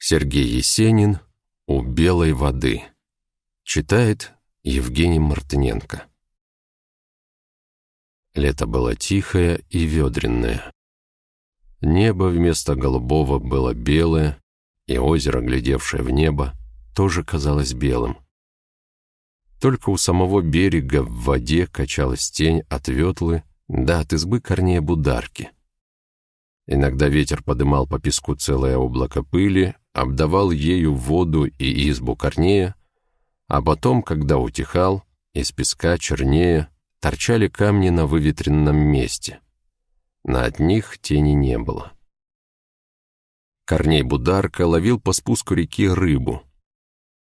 Сергей Есенин «У белой воды». Читает Евгений Мартыненко. Лето было тихое и ведренное. Небо вместо голубого было белое, и озеро, глядевшее в небо, тоже казалось белым. Только у самого берега в воде качалась тень от ветлы, да от избы корнея бударки. Иногда ветер подымал по песку целое облако пыли, обдавал ею воду и избу корнея, а потом, когда утихал, из песка чернее торчали камни на выветренном месте. На одних тени не было. Корней Бударка ловил по спуску реки рыбу,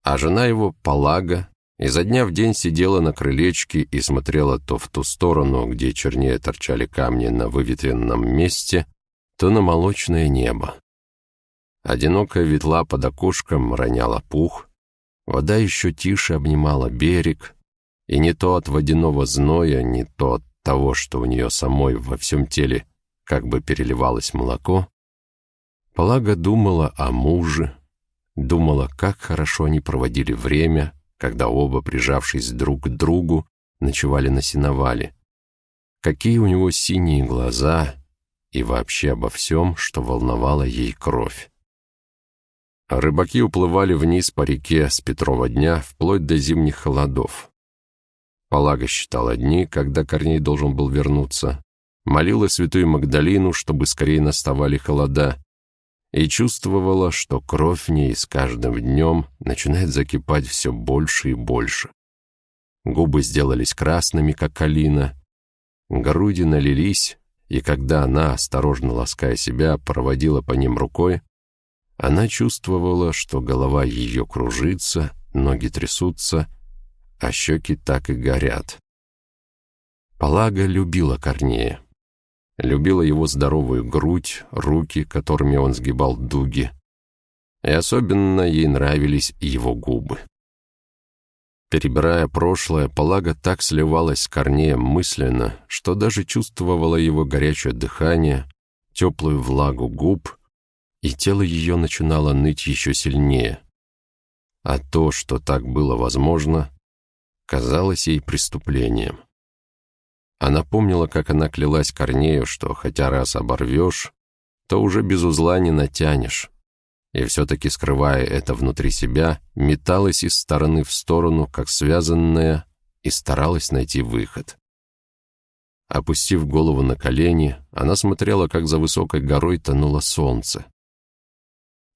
а жена его, Палага, изо дня в день сидела на крылечке и смотрела то в ту сторону, где чернее торчали камни на выветренном месте, то на молочное небо. Одинокая ветла под окошком роняла пух, вода еще тише обнимала берег, и не то от водяного зноя, не то от того, что у нее самой во всем теле как бы переливалось молоко, Полага думала о муже, думала, как хорошо они проводили время, когда оба, прижавшись друг к другу, ночевали на сеновале. Какие у него синие глаза и вообще обо всем, что волновало ей кровь. А рыбаки уплывали вниз по реке с Петрова дня вплоть до зимних холодов. Полага считала дни, когда Корней должен был вернуться, молила святую Магдалину, чтобы скорее наставали холода, и чувствовала, что кровь в ней с каждым днем начинает закипать все больше и больше. Губы сделались красными, как калина, груди налились, и когда она, осторожно лаская себя, проводила по ним рукой, она чувствовала, что голова ее кружится, ноги трясутся, а щеки так и горят. Палага любила Корнея. Любила его здоровую грудь, руки, которыми он сгибал дуги. И особенно ей нравились его губы. Перебирая прошлое, Палага так сливалась с Корнеем мысленно, что даже чувствовала его горячее дыхание, теплую влагу губ и тело ее начинало ныть еще сильнее. А то, что так было возможно, казалось ей преступлением. Она помнила, как она клялась Корнею, что хотя раз оборвешь, то уже без узла не натянешь. И все-таки, скрывая это внутри себя, металась из стороны в сторону, как связанная, и старалась найти выход. Опустив голову на колени, она смотрела, как за высокой горой тонуло солнце.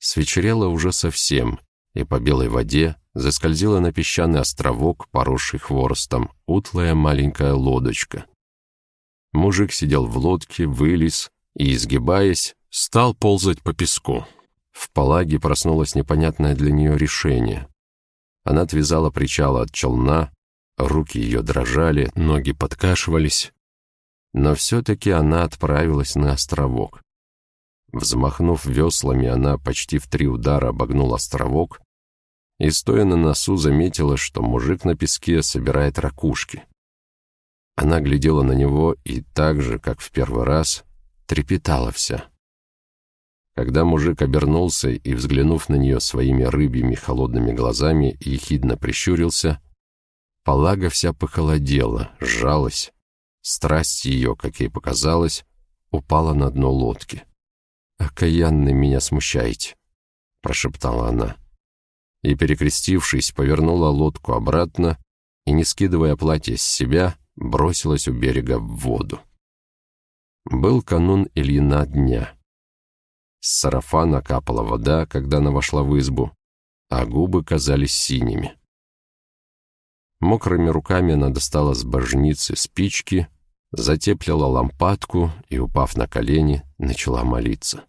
Свечерело уже совсем, и по белой воде заскользила на песчаный островок, поросший хворостом, утлая маленькая лодочка. Мужик сидел в лодке, вылез и, изгибаясь, стал ползать по песку. В Палаге проснулось непонятное для нее решение. Она отвязала причала от челна, руки ее дрожали, ноги подкашивались, но все-таки она отправилась на островок. Взмахнув веслами, она почти в три удара обогнула островок и, стоя на носу, заметила, что мужик на песке собирает ракушки. Она глядела на него и так же, как в первый раз, трепетала вся. Когда мужик обернулся и, взглянув на нее своими рыбьими холодными глазами, ехидно прищурился, Палага вся похолодела, сжалась. Страсть ее, как ей показалось, упала на дно лодки. «Окаянный меня смущаете», — прошептала она. И, перекрестившись, повернула лодку обратно и, не скидывая платье с себя, бросилась у берега в воду. Был канун Ильина дня. С сарафана капала вода, когда она вошла в избу, а губы казались синими. Мокрыми руками она достала с божницы спички затеплила лампадку и, упав на колени, начала молиться.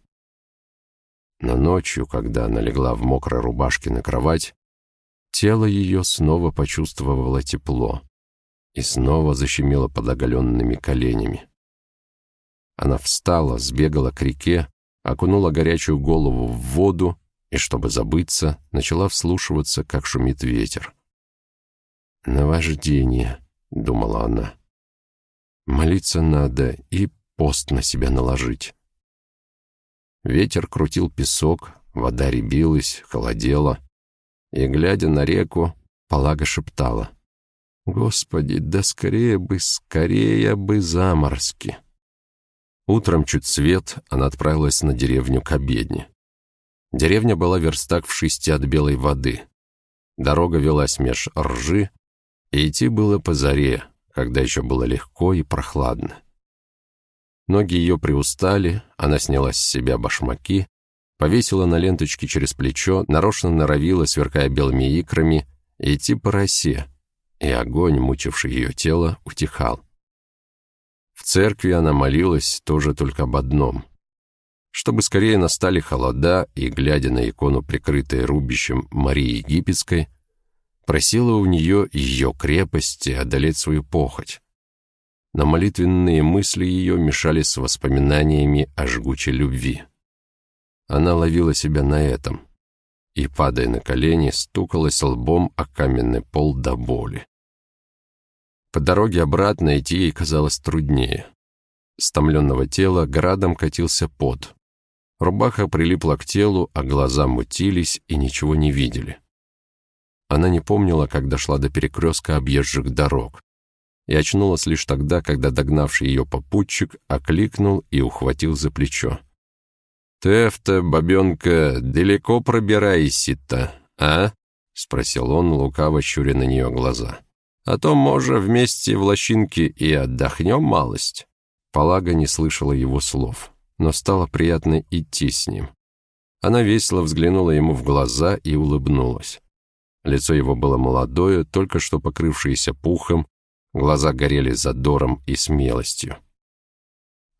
Но ночью, когда она легла в мокрой рубашке на кровать, тело ее снова почувствовало тепло и снова защемило под оголенными коленями. Она встала, сбегала к реке, окунула горячую голову в воду и, чтобы забыться, начала вслушиваться, как шумит ветер. «Наваждение», — думала она. Молиться надо и пост на себя наложить. Ветер крутил песок, вода рябилась, холодела, и, глядя на реку, Палага шептала. «Господи, да скорее бы, скорее бы заморски!» Утром чуть свет она отправилась на деревню к обедне. Деревня была верстак в шести от белой воды. Дорога велась меж ржи, и идти было по заре, когда еще было легко и прохладно. Ноги ее приустали, она сняла с себя башмаки, повесила на ленточке через плечо, нарочно норовила, сверкая белыми икрами, идти по росе, и огонь, мучивший ее тело, утихал. В церкви она молилась тоже только об одном. Чтобы скорее настали холода, и, глядя на икону, прикрытой рубищем Марии Египетской, просила у нее ее крепости одолеть свою похоть. Но молитвенные мысли ее мешали с воспоминаниями о жгучей любви. Она ловила себя на этом и, падая на колени, стукалась лбом о каменный пол до боли. По дороге обратно идти ей казалось труднее. С томленного тела градом катился пот. Рубаха прилипла к телу, а глаза мутились и ничего не видели. Она не помнила, как дошла до перекрестка объезжих дорог. И очнулась лишь тогда, когда догнавший ее попутчик окликнул и ухватил за плечо. «Ты-то, бабенка, далеко пробирайся-то, а?» — спросил он, лукаво щуря на нее глаза. А то, может, вместе в лощинке и отдохнем малость». Палага не слышала его слов, но стало приятно идти с ним. Она весело взглянула ему в глаза и улыбнулась. Лицо его было молодое, только что покрывшееся пухом, глаза горели задором и смелостью.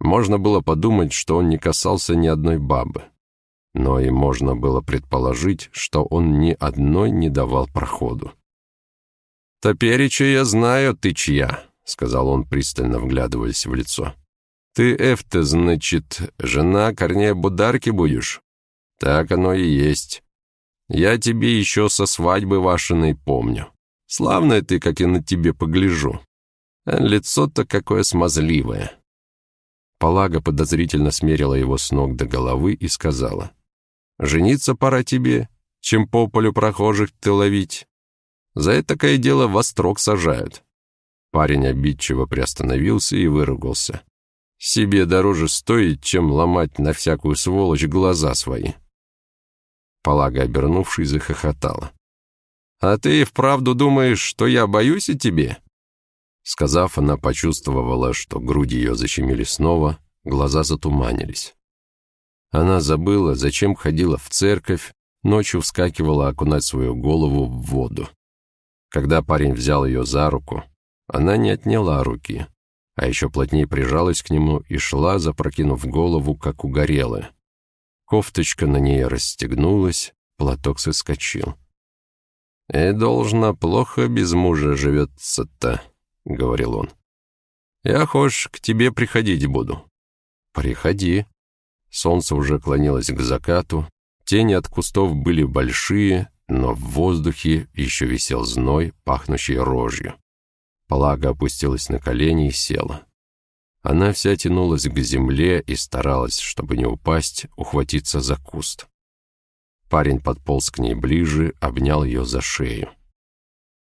Можно было подумать, что он не касался ни одной бабы. Но и можно было предположить, что он ни одной не давал проходу. «Топереча я знаю, ты чья», — сказал он, пристально вглядываясь в лицо. «Ты, Эфта, значит, жена Корнея Бударки будешь?» «Так оно и есть. Я тебе еще со свадьбы вашиной помню. Славная ты, как я на тебе погляжу. А лицо-то какое смазливое». Палага подозрительно смерила его с ног до головы и сказала. «Жениться пора тебе, чем по полю прохожих ты ловить. За это такое дело во строк сажают». Парень обидчиво приостановился и выругался. «Себе дороже стоит, чем ломать на всякую сволочь глаза свои». Полага, обернувшись, захохотала. «А ты и вправду думаешь, что я боюсь о тебе?» Сказав, она почувствовала, что груди ее защемили снова, глаза затуманились. Она забыла, зачем ходила в церковь, ночью вскакивала окунать свою голову в воду. Когда парень взял ее за руку, она не отняла руки, а еще плотнее прижалась к нему и шла, запрокинув голову, как угорелая. Кофточка на ней расстегнулась, платок соскочил. «И «Э, должно плохо без мужа живется-то», — говорил он. «Я, хошь, к тебе приходить буду». «Приходи». Солнце уже клонилось к закату, тени от кустов были большие, но в воздухе еще висел зной, пахнущий рожью. Палага опустилась на колени и села. Она вся тянулась к земле и старалась, чтобы не упасть, ухватиться за куст. Парень подполз к ней ближе, обнял ее за шею.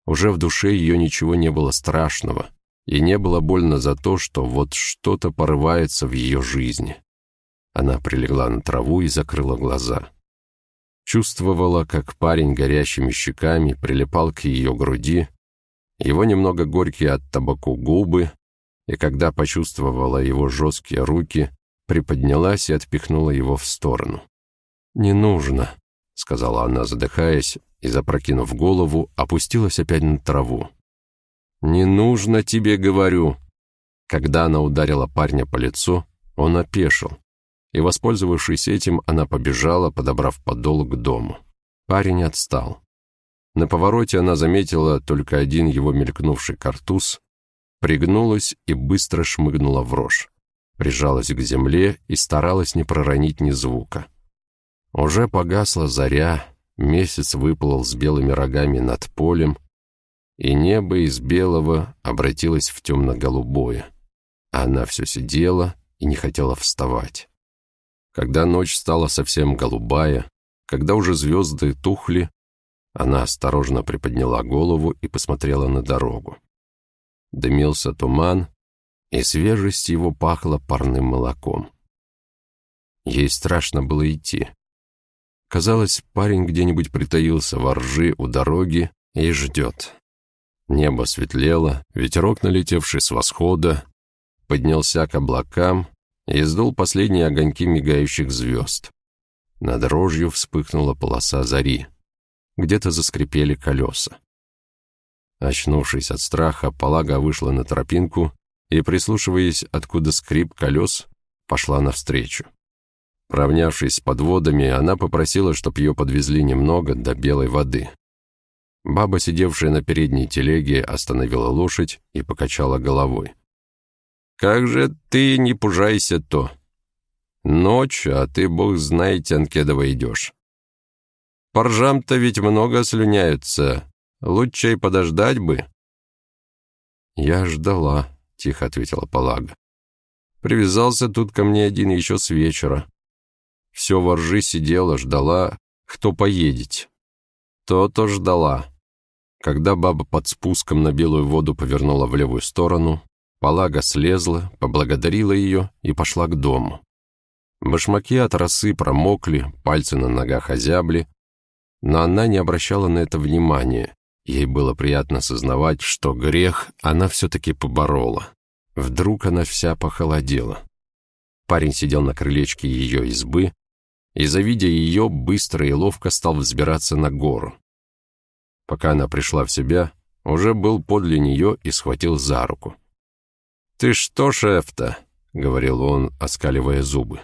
Уже в душе ее ничего не было страшного, и не было больно за то, что вот что-то порывается в ее жизни. Она прилегла на траву и закрыла глаза. Чувствовала, как парень горящими щеками прилипал к ее груди, его немного горькие от табаку губы, и когда почувствовала его жесткие руки, приподнялась и отпихнула его в сторону. «Не нужно», — сказала она, задыхаясь, и, запрокинув голову, опустилась опять на траву. «Не нужно тебе, говорю!» Когда она ударила парня по лицу, он опешил, и, воспользовавшись этим, она побежала, подобрав подол к дому. Парень отстал. На повороте она заметила только один его мелькнувший картуз, пригнулась и быстро шмыгнула в рожь, прижалась к земле и старалась не проронить ни звука. Уже погасла заря, месяц выплыл с белыми рогами над полем, и небо из белого обратилось в темно-голубое. Она все сидела и не хотела вставать. Когда ночь стала совсем голубая, когда уже звезды тухли, она осторожно приподняла голову и посмотрела на дорогу. Дымился туман, и свежесть его пахла парным молоком. Ей страшно было идти. Казалось, парень где-нибудь притаился во ржи у дороги и ждет. Небо светлело, ветерок, налетевший с восхода, поднялся к облакам и сдул последние огоньки мигающих звезд. Над рожью вспыхнула полоса зари. Где-то заскрипели колеса. Очнувшись от страха, Палага вышла на тропинку и, прислушиваясь, откуда скрип колес, пошла навстречу. Равнявшись с подводами, она попросила, чтоб ее подвезли немного до белой воды. Баба, сидевшая на передней телеге, остановила лошадь и покачала головой. «Как же ты не пужайся то? Ночь, а ты, бог знает, Анкедова идешь. По ржам-то ведь много слюняются. Лучше и подождать бы». «Я ждала», — тихо ответила Палага. «Привязался тут ко мне один еще с вечера. Все во ржи сидела, ждала, кто поедет. То-то ждала. Когда баба под спуском на белую воду повернула в левую сторону, Палага слезла, поблагодарила ее и пошла к дому. Башмаки от росы промокли, пальцы на ногах озябли, но она не обращала на это внимания. Ей было приятно сознавать, что грех она все-таки поборола. Вдруг она вся похолодела. Парень сидел на крылечке ее избы, и, завидя ее, быстро и ловко стал взбираться на гору. Пока она пришла в себя, уже был подле нее и схватил за руку. «Ты что, шеф-то?» — говорил он, оскаливая зубы.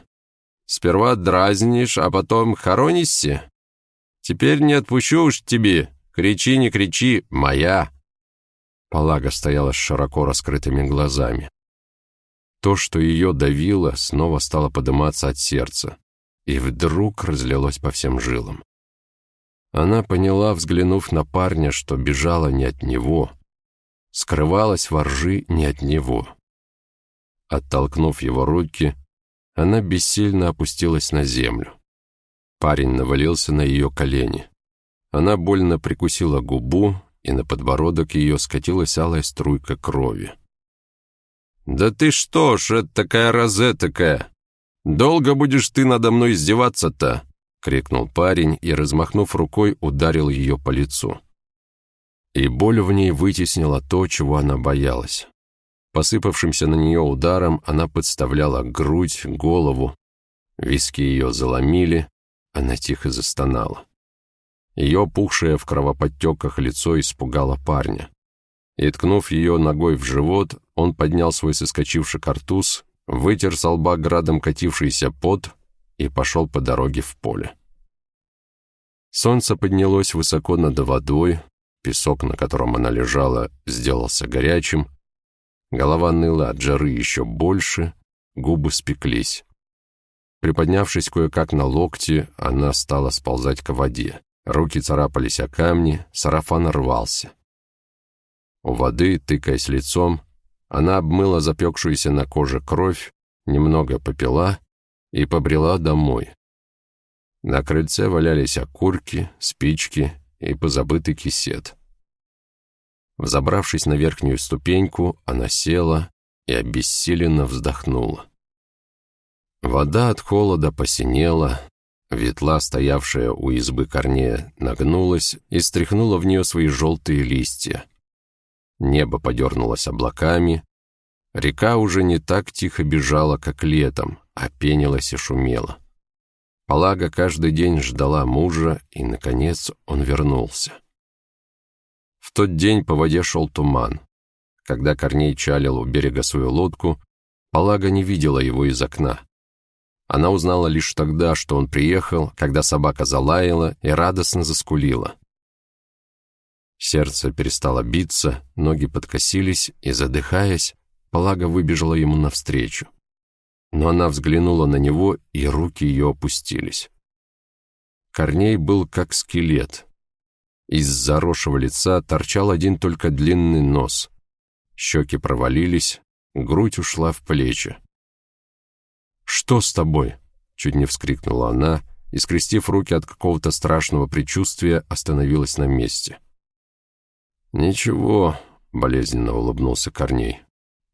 «Сперва дразнишь, а потом хоронишься? Теперь не отпущу уж тебе. Кричи, не кричи, моя!» Палага стояла с широко раскрытыми глазами. То, что ее давило, снова стало подниматься от сердца и вдруг разлилось по всем жилам. Она поняла, взглянув на парня, что бежала не от него, скрывалась во ржи не от него. Оттолкнув его руки, она бессильно опустилась на землю. Парень навалился на ее колени. Она больно прикусила губу, и на подбородок ее скатилась алая струйка крови. «Да ты что ж, это такая розетокая!» «Долго будешь ты надо мной издеваться-то?» — крикнул парень и, размахнув рукой, ударил ее по лицу. И боль в ней вытеснила то, чего она боялась. Посыпавшимся на нее ударом она подставляла грудь, голову. Виски ее заломили, она тихо застонала. Ее пухшее в кровоподтеках лицо испугало парня. И, ткнув ее ногой в живот, он поднял свой соскочивший картуз вытер с лба градом катившийся пот и пошел по дороге в поле. Солнце поднялось высоко над водой, песок, на котором она лежала, сделался горячим, голова ныла от жары еще больше, губы спеклись. Приподнявшись кое-как на локти, она стала сползать к воде. Руки царапались о камни, сарафан рвался. У воды, тыкаясь лицом, она обмыла запекшуюся на коже кровь, немного попила и побрела домой. На крыльце валялись окурки, спички и позабытый кисет. Взобравшись на верхнюю ступеньку, она села и обессиленно вздохнула. Вода от холода посинела, ветла, стоявшая у избы Корнея, нагнулась и стряхнула в нее свои желтые листья. Небо подернулось облаками. Река уже не так тихо бежала, как летом, а пенилась и шумела. Палага каждый день ждала мужа, и, наконец, он вернулся. В тот день по воде шел туман. Когда Корней чалил у берега свою лодку, Палага не видела его из окна. Она узнала лишь тогда, что он приехал, когда собака залаяла и радостно заскулила. Сердце перестало биться, ноги подкосились, и, задыхаясь, Палага выбежала ему навстречу. Но она взглянула на него, и руки ее опустились. Корней был как скелет. Из заросшего лица торчал один только длинный нос. Щеки провалились, грудь ушла в плечи. «Что с тобой?» — чуть не вскрикнула она, и, скрестив руки от какого-то страшного предчувствия, остановилась на месте. «Ничего», — болезненно улыбнулся Корней.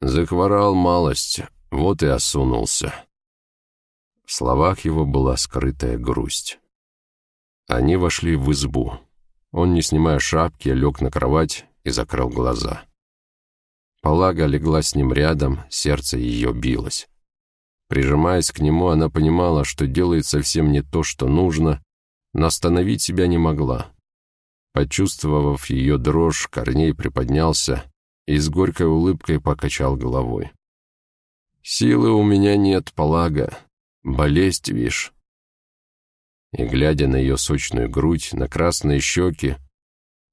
«Захворал малость, вот и осунулся». В словах его была скрытая грусть. Они вошли в избу. Он, не снимая шапки, лег на кровать и закрыл глаза. Полага легла с ним рядом, сердце ее билось. Прижимаясь к нему, она понимала, что делает совсем не то, что нужно, но остановить себя не могла. Почувствовав ее дрожь, Корней приподнялся и с горькой улыбкой покачал головой. «Силы у меня нет, Полага. Болезнь, вишь». И, глядя на ее сочную грудь, на красные щеки,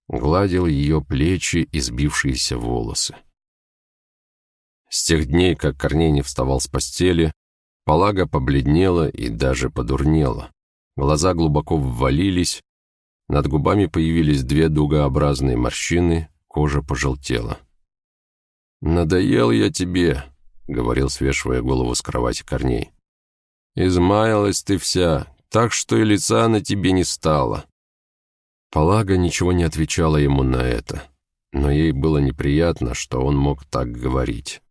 гладил ее плечи и сбившиеся волосы. С тех дней, как Корней не вставал с постели, Полага побледнела и даже подурнела. Глаза глубоко ввалились, над губами появились две дугообразные морщины, кожа пожелтела. «Надоел я тебе», — говорил, свешивая голову с кровати Корней. «Измаялась ты вся, так что и лица на тебе не стало». Полага ничего не отвечала ему на это, но ей было неприятно, что он мог так говорить.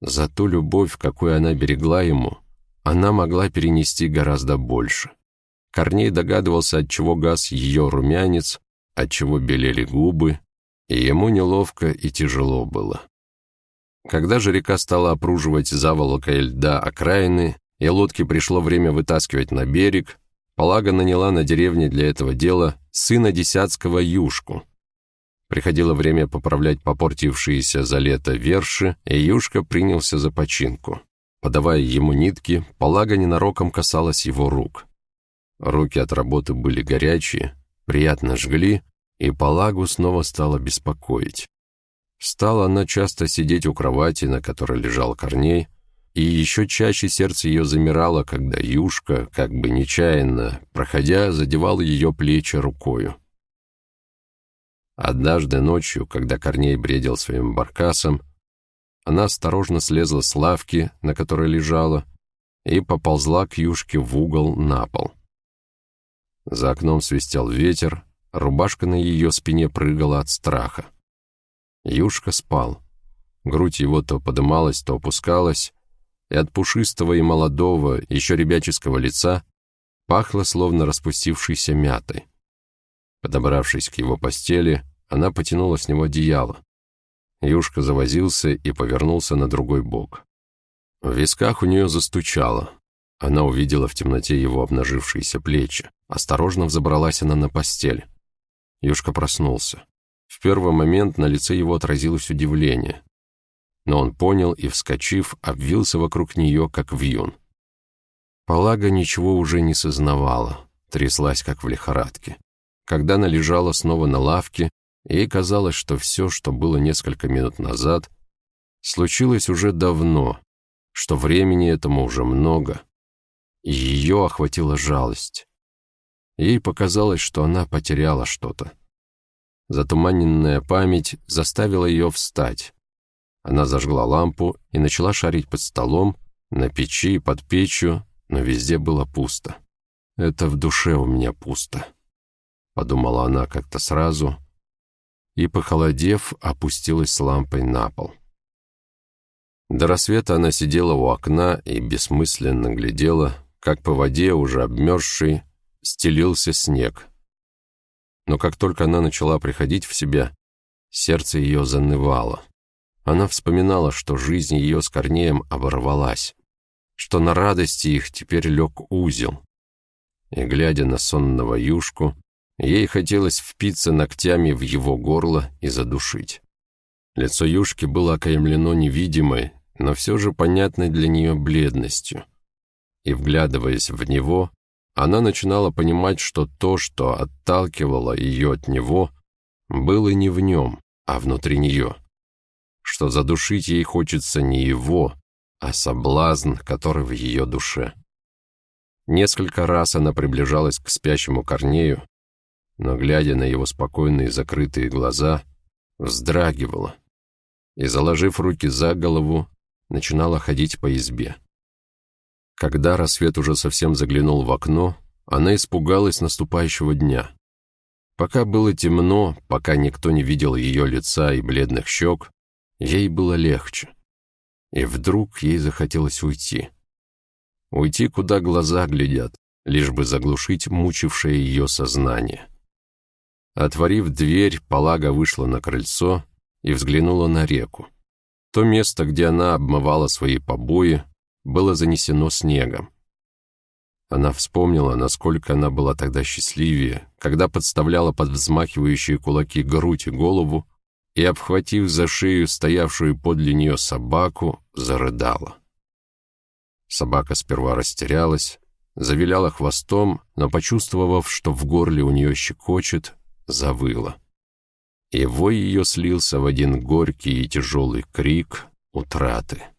За ту любовь, какую она берегла ему, она могла перенести гораздо больше. Корней догадывался, от чего газ ее румянец, от чего белели губы, и ему неловко и тяжело было. Когда же река стала опруживать заволокой льда окраины, и лодке пришло время вытаскивать на берег, Полага наняла на деревне для этого дела сына десятского юшку — Приходило время поправлять попортившиеся за лето верши, и Юшка принялся за починку. Подавая ему нитки, полага ненароком касалась его рук. Руки от работы были горячие, приятно жгли, и Палагу снова стало беспокоить. Стала она часто сидеть у кровати, на которой лежал Корней, и еще чаще сердце ее замирало, когда Юшка, как бы нечаянно, проходя, задевал ее плечи рукою. Однажды ночью, когда Корней бредил своим баркасом, она осторожно слезла с лавки, на которой лежала, и поползла к юшке в угол на пол. За окном свистел ветер, рубашка на ее спине прыгала от страха. Юшка спал. Грудь его то подымалась, то опускалась, и от пушистого и молодого, еще ребяческого лица пахло словно распустившейся мятой. Подобравшись к его постели, она потянула с него одеяло. Юшка завозился и повернулся на другой бок. В висках у нее застучало. Она увидела в темноте его обнажившиеся плечи. Осторожно взобралась она на постель. Юшка проснулся. В первый момент на лице его отразилось удивление. Но он понял и, вскочив, обвился вокруг нее, как вьюн. Полага ничего уже не сознавала, тряслась, как в лихорадке. Когда она лежала снова на лавке, ей казалось, что все, что было несколько минут назад, случилось уже давно, что времени этому уже много, ее охватила жалость. Ей показалось, что она потеряла что-то. Затуманенная память заставила ее встать. Она зажгла лампу и начала шарить под столом, на печи под печью, но везде было пусто. «Это в душе у меня пусто», — подумала она как-то сразу, и, похолодев, опустилась с лампой на пол. До рассвета она сидела у окна и бессмысленно глядела, как по воде, уже обмерзшей, стелился снег. Но как только она начала приходить в себя, сердце ее занывало. Она вспоминала, что жизнь ее с Корнеем оборвалась, что на радости их теперь лег узел. И, глядя на сонного юшку, Ей хотелось впиться ногтями в его горло и задушить. Лицо Юшки было окаймлено невидимой, но все же понятной для нее бледностью. И, вглядываясь в него, она начинала понимать, что то, что отталкивало ее от него, было не в нем, а внутри нее. Что задушить ей хочется не его, а соблазн, который в ее душе. Несколько раз она приближалась к спящему Корнею, но, глядя на его спокойные закрытые глаза, вздрагивала и, заложив руки за голову, начинала ходить по избе. Когда рассвет уже совсем заглянул в окно, она испугалась наступающего дня. Пока было темно, пока никто не видел ее лица и бледных щек, ей было легче. И вдруг ей захотелось уйти. Уйти, куда глаза глядят, лишь бы заглушить мучившее ее сознание. Отворив дверь, Палага вышла на крыльцо и взглянула на реку. То место, где она обмывала свои побои, было занесено снегом. Она вспомнила, насколько она была тогда счастливее, когда подставляла под взмахивающие кулаки грудь и голову и, обхватив за шею стоявшую подле нее собаку, зарыдала. Собака сперва растерялась, завиляла хвостом, но, почувствовав, что в горле у нее щекочет, завыла. И вой ее слился в один горький и тяжелый крик утраты.